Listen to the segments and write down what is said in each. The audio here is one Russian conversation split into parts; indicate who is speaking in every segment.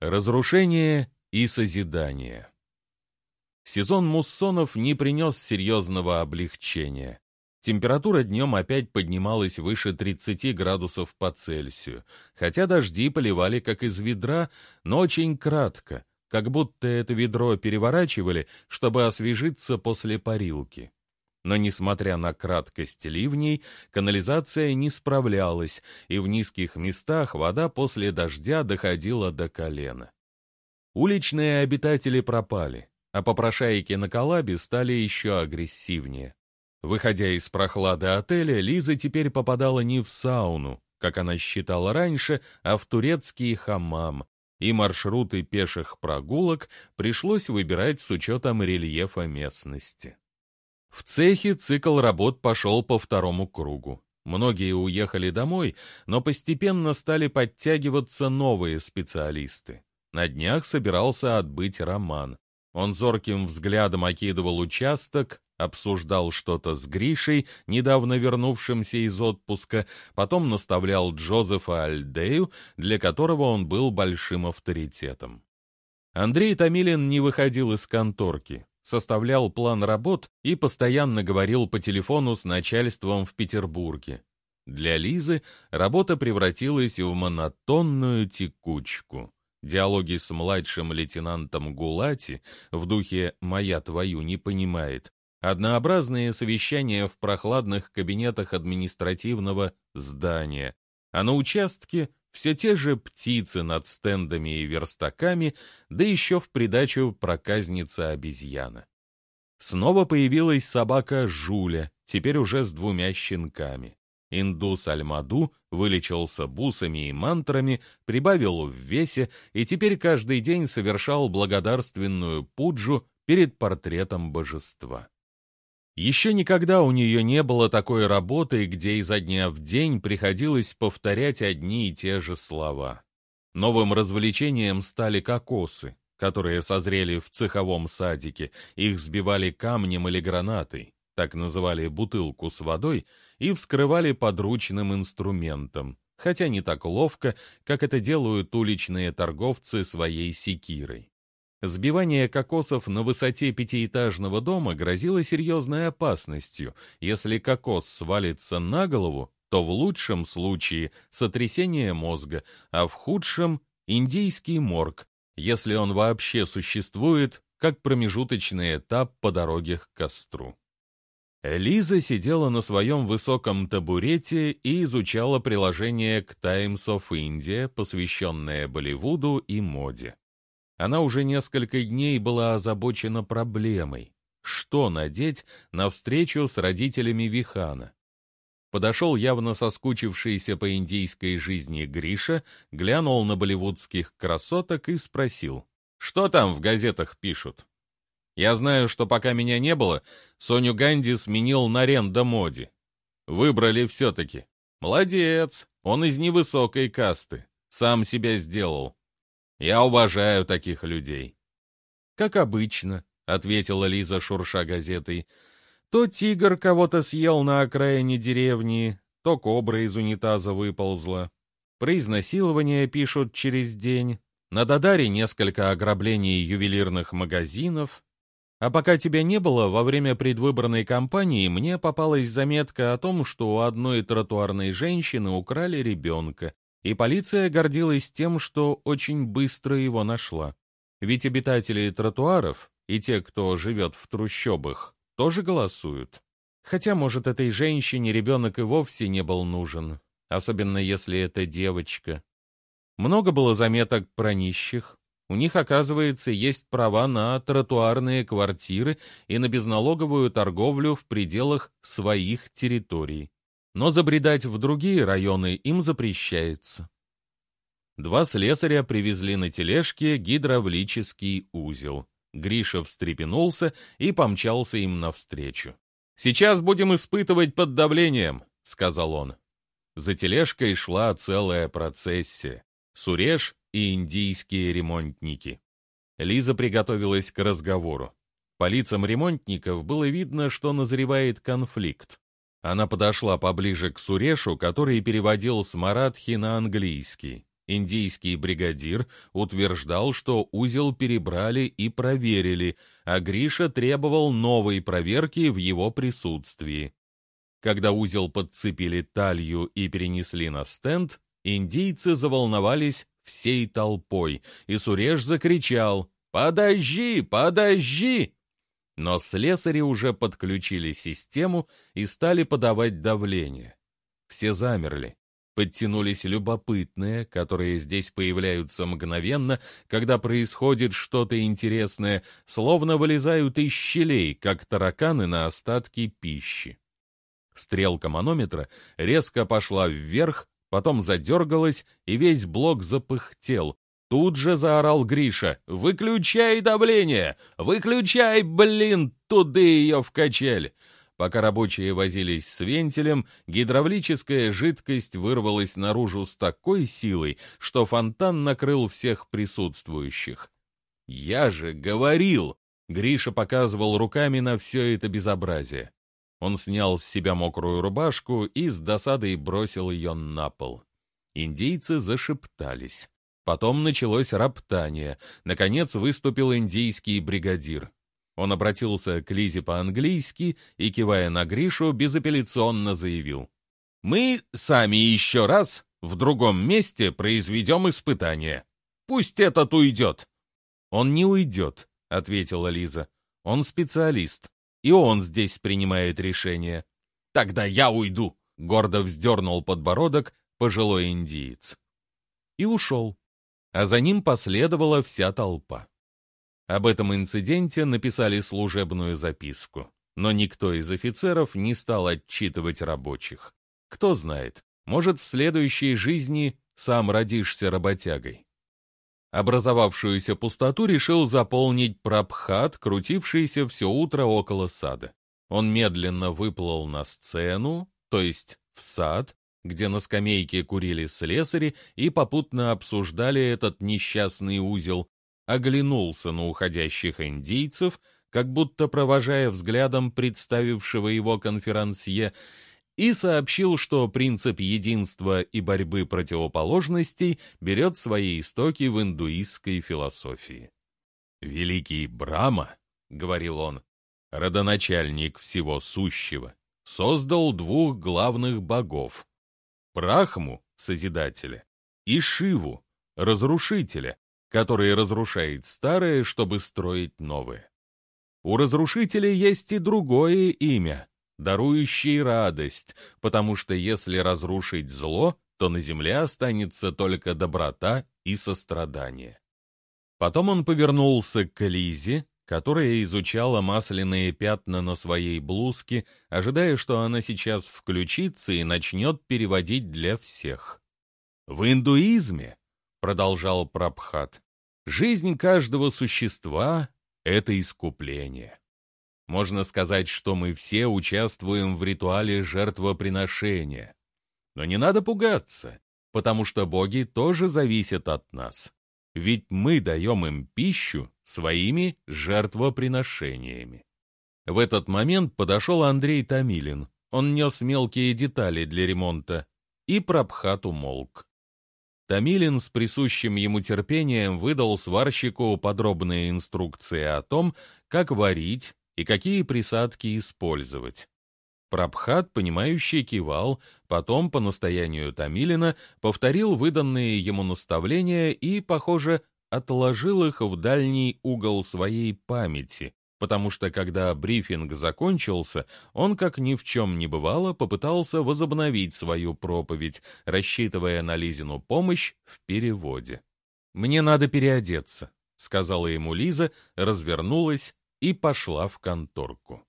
Speaker 1: Разрушение и созидание. Сезон муссонов не принес серьезного облегчения. Температура днем опять поднималась выше 30 градусов по Цельсию, хотя дожди поливали как из ведра, но очень кратко, как будто это ведро переворачивали, чтобы освежиться после парилки. Но, несмотря на краткость ливней, канализация не справлялась, и в низких местах вода после дождя доходила до колена. Уличные обитатели пропали, а попрошайки на Калабе стали еще агрессивнее. Выходя из прохлады отеля, Лиза теперь попадала не в сауну, как она считала раньше, а в турецкий хамам, и маршруты пеших прогулок пришлось выбирать с учетом рельефа местности. В цехе цикл работ пошел по второму кругу. Многие уехали домой, но постепенно стали подтягиваться новые специалисты. На днях собирался отбыть Роман. Он зорким взглядом окидывал участок, обсуждал что-то с Гришей, недавно вернувшимся из отпуска, потом наставлял Джозефа Альдею, для которого он был большим авторитетом. Андрей Томилин не выходил из конторки, составлял план работ и постоянно говорил по телефону с начальством в Петербурге. Для Лизы работа превратилась в монотонную текучку. Диалоги с младшим лейтенантом Гулати в духе «моя твою не понимает», однообразные совещания в прохладных кабинетах административного здания, а на участке все те же птицы над стендами и верстаками, да еще в придачу проказница-обезьяна. Снова появилась собака Жуля, теперь уже с двумя щенками. Индус Альмаду вылечился бусами и мантрами, прибавил в весе и теперь каждый день совершал благодарственную пуджу перед портретом божества. Еще никогда у нее не было такой работы, где изо дня в день приходилось повторять одни и те же слова. Новым развлечением стали кокосы, которые созрели в цеховом садике, их сбивали камнем или гранатой так называли бутылку с водой, и вскрывали подручным инструментом, хотя не так ловко, как это делают уличные торговцы своей секирой. Сбивание кокосов на высоте пятиэтажного дома грозило серьезной опасностью. Если кокос свалится на голову, то в лучшем случае сотрясение мозга, а в худшем — индийский морг, если он вообще существует, как промежуточный этап по дороге к костру. Лиза сидела на своем высоком табурете и изучала приложение к Times of India, посвященное Болливуду и моде. Она уже несколько дней была озабочена проблемой, что надеть на встречу с родителями Вихана. Подошел явно соскучившийся по индийской жизни Гриша, глянул на болливудских красоток и спросил, что там в газетах пишут. Я знаю, что пока меня не было, Соню Ганди сменил на Ренда Моди. Выбрали все-таки. Молодец, он из невысокой касты. Сам себя сделал. Я уважаю таких людей. Как обычно, — ответила Лиза, шурша газетой. То тигр кого-то съел на окраине деревни, то кобра из унитаза выползла. Про изнасилование пишут через день. На Дадаре несколько ограблений ювелирных магазинов, а пока тебя не было, во время предвыборной кампании мне попалась заметка о том, что у одной тротуарной женщины украли ребенка, и полиция гордилась тем, что очень быстро его нашла. Ведь обитатели тротуаров и те, кто живет в трущобах, тоже голосуют. Хотя, может, этой женщине ребенок и вовсе не был нужен, особенно если это девочка. Много было заметок про нищих, у них, оказывается, есть права на тротуарные квартиры и на безналоговую торговлю в пределах своих территорий. Но забредать в другие районы им запрещается. Два слесаря привезли на тележке гидравлический узел. Гриша встрепенулся и помчался им навстречу. «Сейчас будем испытывать под давлением», — сказал он. За тележкой шла целая процессия. Суреш и индийские ремонтники. Лиза приготовилась к разговору. По лицам ремонтников было видно, что назревает конфликт. Она подошла поближе к Сурешу, который переводил с маратхи на английский. Индийский бригадир утверждал, что узел перебрали и проверили, а Гриша требовал новой проверки в его присутствии. Когда узел подцепили талью и перенесли на стенд, индийцы заволновались всей толпой, и Суреш закричал «Подожди, подожди!» Но слесари уже подключили систему и стали подавать давление. Все замерли. Подтянулись любопытные, которые здесь появляются мгновенно, когда происходит что-то интересное, словно вылезают из щелей, как тараканы на остатки пищи. Стрелка манометра резко пошла вверх, потом задергалась, и весь блок запыхтел. Тут же заорал Гриша. «Выключай давление! Выключай, блин, туды ее в качель!» Пока рабочие возились с вентилем, гидравлическая жидкость вырвалась наружу с такой силой, что фонтан накрыл всех присутствующих. «Я же говорил!» — Гриша показывал руками на все это безобразие. Он снял с себя мокрую рубашку и с досадой бросил ее на пол. Индейцы зашептались. Потом началось роптание. Наконец выступил индийский бригадир. Он обратился к Лизе по-английски и, кивая на Гришу, безапелляционно заявил. «Мы сами еще раз в другом месте произведем испытание. Пусть этот уйдет». «Он не уйдет», — ответила Лиза. «Он специалист и он здесь принимает решение. «Тогда я уйду!» — гордо вздернул подбородок пожилой индиец. И ушел. А за ним последовала вся толпа. Об этом инциденте написали служебную записку, но никто из офицеров не стал отчитывать рабочих. Кто знает, может, в следующей жизни сам родишься работягой. Образовавшуюся пустоту решил заполнить Прабхат, крутившийся все утро около сада. Он медленно выплыл на сцену, то есть в сад, где на скамейке курили слесари и попутно обсуждали этот несчастный узел, оглянулся на уходящих индийцев, как будто провожая взглядом представившего его конферансье, и сообщил, что принцип единства и борьбы противоположностей берет свои истоки в индуистской философии. «Великий Брама, — говорил он, — родоначальник всего сущего, создал двух главных богов — Брахму, Созидателя, и Шиву, Разрушителя, который разрушает старое, чтобы строить новое. У Разрушителя есть и другое имя дарующий радость, потому что если разрушить зло, то на земле останется только доброта и сострадание. Потом он повернулся к Лизе, которая изучала масляные пятна на своей блузке, ожидая, что она сейчас включится и начнет переводить для всех. «В индуизме», — продолжал Прабхат, — «жизнь каждого существа — это искупление». Можно сказать, что мы все участвуем в ритуале жертвоприношения. Но не надо пугаться, потому что боги тоже зависят от нас. Ведь мы даем им пищу своими жертвоприношениями. В этот момент подошел Андрей Томилин. Он нес мелкие детали для ремонта, и Прабхат умолк. Томилин с присущим ему терпением выдал сварщику подробные инструкции о том, как варить, и какие присадки использовать. Прабхат, понимающий, кивал, потом, по настоянию Тамилина, повторил выданные ему наставления и, похоже, отложил их в дальний угол своей памяти, потому что, когда брифинг закончился, он, как ни в чем не бывало, попытался возобновить свою проповедь, рассчитывая на Лизину помощь в переводе. «Мне надо переодеться», — сказала ему Лиза, развернулась и пошла в конторку.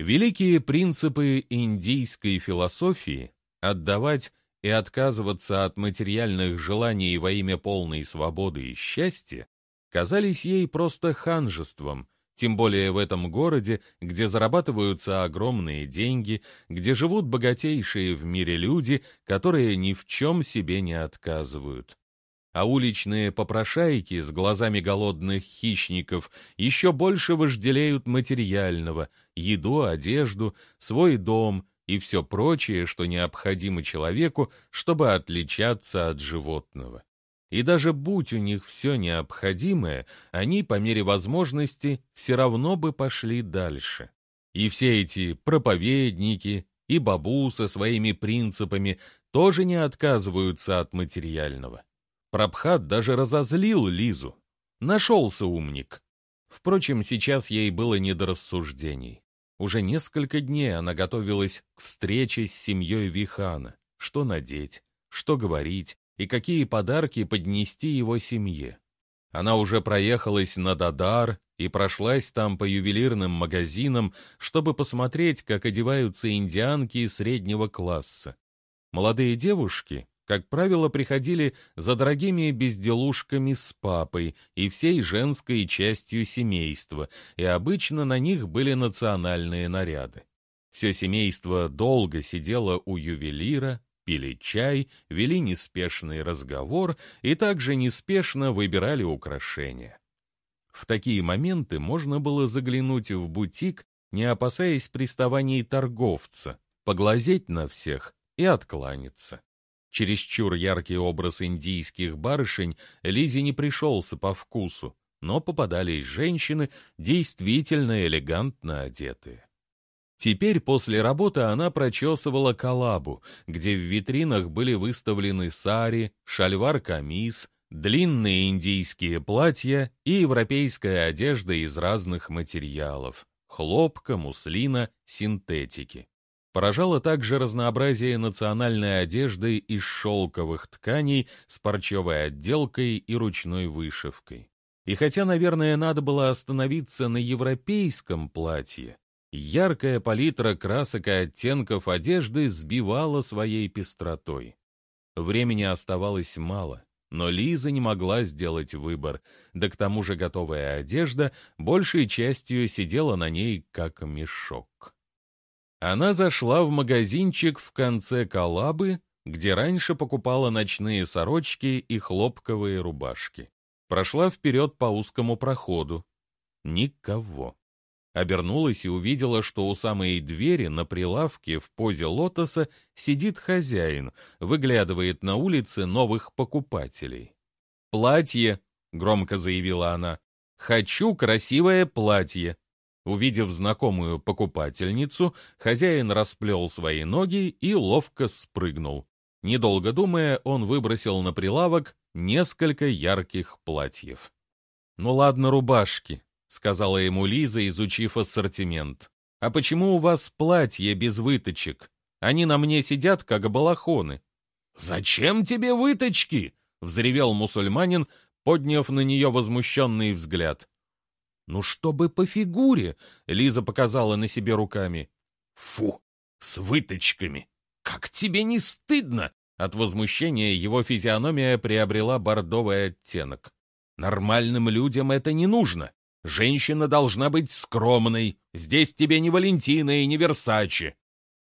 Speaker 1: Великие принципы индийской философии — отдавать и отказываться от материальных желаний во имя полной свободы и счастья — казались ей просто ханжеством, тем более в этом городе, где зарабатываются огромные деньги, где живут богатейшие в мире люди, которые ни в чем себе не отказывают а уличные попрошайки с глазами голодных хищников еще больше вожделеют материального, еду, одежду, свой дом и все прочее, что необходимо человеку, чтобы отличаться от животного. И даже будь у них все необходимое, они, по мере возможности, все равно бы пошли дальше. И все эти проповедники и бабу со своими принципами тоже не отказываются от материального. Прабхат даже разозлил Лизу. Нашелся умник. Впрочем, сейчас ей было не до рассуждений. Уже несколько дней она готовилась к встрече с семьей Вихана. Что надеть, что говорить и какие подарки поднести его семье. Она уже проехалась на Дадар и прошлась там по ювелирным магазинам, чтобы посмотреть, как одеваются индианки среднего класса. Молодые девушки, как правило, приходили за дорогими безделушками с папой и всей женской частью семейства, и обычно на них были национальные наряды. Все семейство долго сидело у ювелира, пили чай, вели неспешный разговор и также неспешно выбирали украшения. В такие моменты можно было заглянуть в бутик, не опасаясь приставаний торговца, поглазеть на всех и откланяться. Чересчур яркий образ индийских барышень Лизе не пришелся по вкусу, но попадались женщины, действительно элегантно одетые. Теперь после работы она прочесывала Калабу, где в витринах были выставлены сари, шальвар-камис, длинные индийские платья и европейская одежда из разных материалов — хлопка, муслина, синтетики. Поражало также разнообразие национальной одежды из шелковых тканей с парчевой отделкой и ручной вышивкой. И хотя, наверное, надо было остановиться на европейском платье, яркая палитра красок и оттенков одежды сбивала своей пестротой. Времени оставалось мало, но Лиза не могла сделать выбор, да к тому же готовая одежда большей частью сидела на ней как мешок. Она зашла в магазинчик в конце Калабы, где раньше покупала ночные сорочки и хлопковые рубашки. Прошла вперед по узкому проходу. Никого. Обернулась и увидела, что у самой двери на прилавке в позе лотоса сидит хозяин, выглядывает на улице новых покупателей. «Платье!» — громко заявила она. «Хочу красивое платье!» Увидев знакомую покупательницу, хозяин расплел свои ноги и ловко спрыгнул. Недолго думая, он выбросил на прилавок несколько ярких платьев. «Ну ладно, рубашки», — сказала ему Лиза, изучив ассортимент. «А почему у вас платье без выточек? Они на мне сидят, как балахоны». «Зачем тебе выточки?» — взревел мусульманин, подняв на нее возмущенный взгляд. «Ну, чтобы по фигуре!» — Лиза показала на себе руками. «Фу! С выточками! Как тебе не стыдно!» От возмущения его физиономия приобрела бордовый оттенок. «Нормальным людям это не нужно. Женщина должна быть скромной. Здесь тебе не Валентина и не Версачи.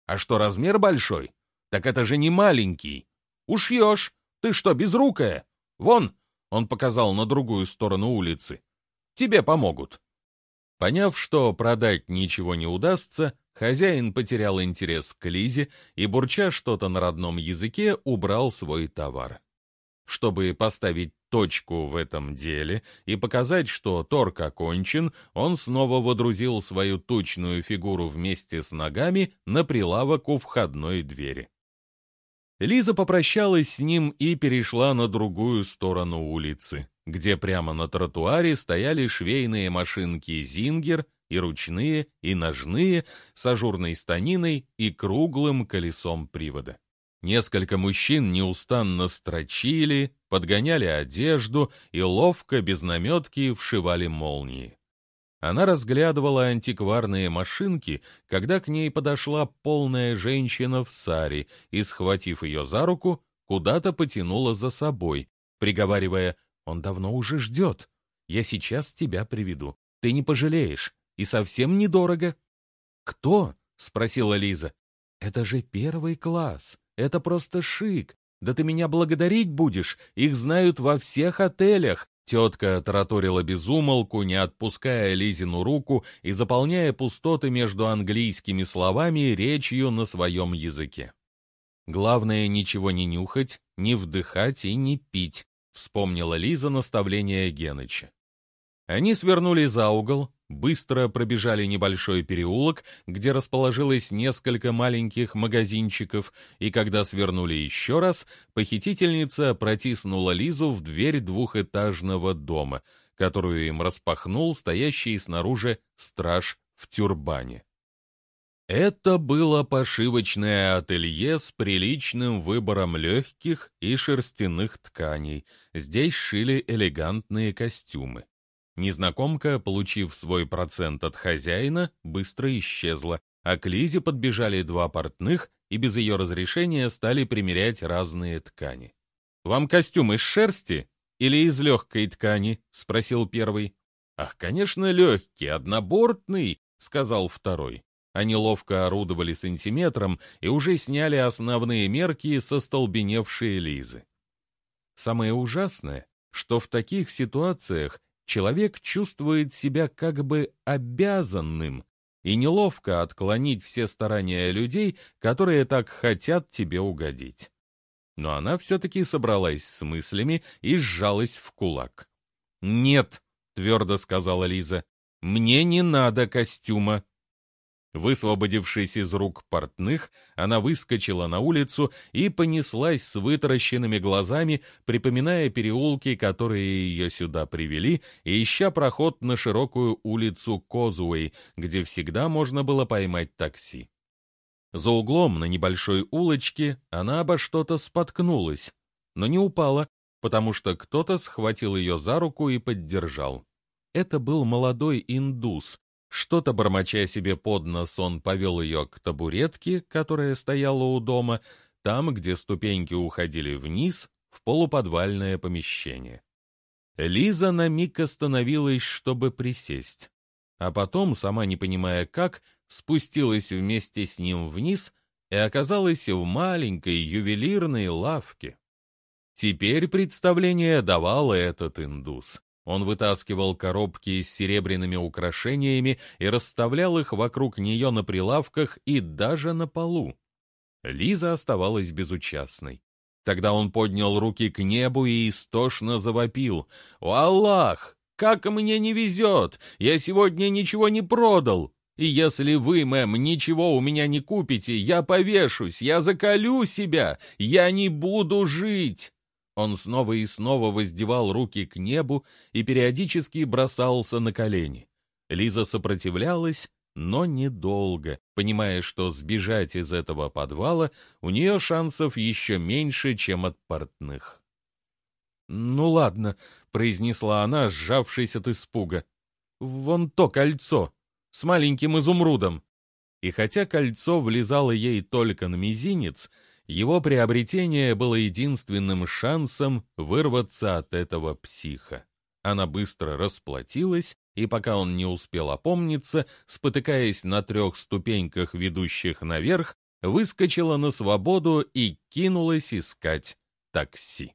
Speaker 1: А что размер большой? Так это же не маленький. Ушьешь. Ты что, безрукая? Вон!» — он показал на другую сторону улицы. Тебе помогут». Поняв, что продать ничего не удастся, хозяин потерял интерес к Лизе и, бурча что-то на родном языке, убрал свой товар. Чтобы поставить точку в этом деле и показать, что торг окончен, он снова водрузил свою тучную фигуру вместе с ногами на прилавок у входной двери. Лиза попрощалась с ним и перешла на другую сторону улицы где прямо на тротуаре стояли швейные машинки «Зингер» и ручные, и ножные, с ажурной станиной и круглым колесом привода. Несколько мужчин неустанно строчили, подгоняли одежду и ловко, без наметки, вшивали молнии. Она разглядывала антикварные машинки, когда к ней подошла полная женщина в саре и, схватив ее за руку, куда-то потянула за собой, приговаривая он давно уже ждет. Я сейчас тебя приведу. Ты не пожалеешь. И совсем недорого. Кто? Спросила Лиза. Это же первый класс. Это просто шик. Да ты меня благодарить будешь. Их знают во всех отелях. Тетка тараторила безумолку, не отпуская Лизину руку и заполняя пустоты между английскими словами речью на своем языке. «Главное, ничего не нюхать, не вдыхать и не пить», — вспомнила Лиза наставление Геныча. Они свернули за угол, быстро пробежали небольшой переулок, где расположилось несколько маленьких магазинчиков, и когда свернули еще раз, похитительница протиснула Лизу в дверь двухэтажного дома, которую им распахнул стоящий снаружи страж в тюрбане. Это было пошивочное ателье с приличным выбором легких и шерстяных тканей. Здесь шили элегантные костюмы. Незнакомка, получив свой процент от хозяина, быстро исчезла, а к Лизе подбежали два портных и без ее разрешения стали примерять разные ткани. «Вам костюм из шерсти или из легкой ткани?» — спросил первый. «Ах, конечно, легкий, однобортный», — сказал второй. Они ловко орудовали сантиметром и уже сняли основные мерки со столбеневшей Лизы. Самое ужасное, что в таких ситуациях человек чувствует себя как бы обязанным и неловко отклонить все старания людей, которые так хотят тебе угодить. Но она все-таки собралась с мыслями и сжалась в кулак. «Нет», — твердо сказала Лиза, — «мне не надо костюма. Высвободившись из рук портных, она выскочила на улицу и понеслась с вытаращенными глазами, припоминая переулки, которые ее сюда привели, и ища проход на широкую улицу Козуэй, где всегда можно было поймать такси. За углом на небольшой улочке она обо что-то споткнулась, но не упала, потому что кто-то схватил ее за руку и поддержал. Это был молодой индус, что-то бормоча себе под нос, он повел ее к табуретке, которая стояла у дома, там, где ступеньки уходили вниз, в полуподвальное помещение. Лиза на миг остановилась, чтобы присесть, а потом, сама не понимая как, спустилась вместе с ним вниз и оказалась в маленькой ювелирной лавке. Теперь представление давал этот индус. Он вытаскивал коробки с серебряными украшениями и расставлял их вокруг нее на прилавках и даже на полу. Лиза оставалась безучастной. Тогда он поднял руки к небу и истошно завопил. «О, Аллах! Как мне не везет! Я сегодня ничего не продал! И если вы, мэм, ничего у меня не купите, я повешусь, я заколю себя, я не буду жить!» Он снова и снова воздевал руки к небу и периодически бросался на колени. Лиза сопротивлялась, но недолго, понимая, что сбежать из этого подвала у нее шансов еще меньше, чем от портных. «Ну ладно», — произнесла она, сжавшись от испуга. «Вон то кольцо, с маленьким изумрудом». И хотя кольцо влезало ей только на мизинец, его приобретение было единственным шансом вырваться от этого психа. Она быстро расплатилась, и пока он не успел опомниться, спотыкаясь на трех ступеньках, ведущих наверх, выскочила на свободу и кинулась искать такси.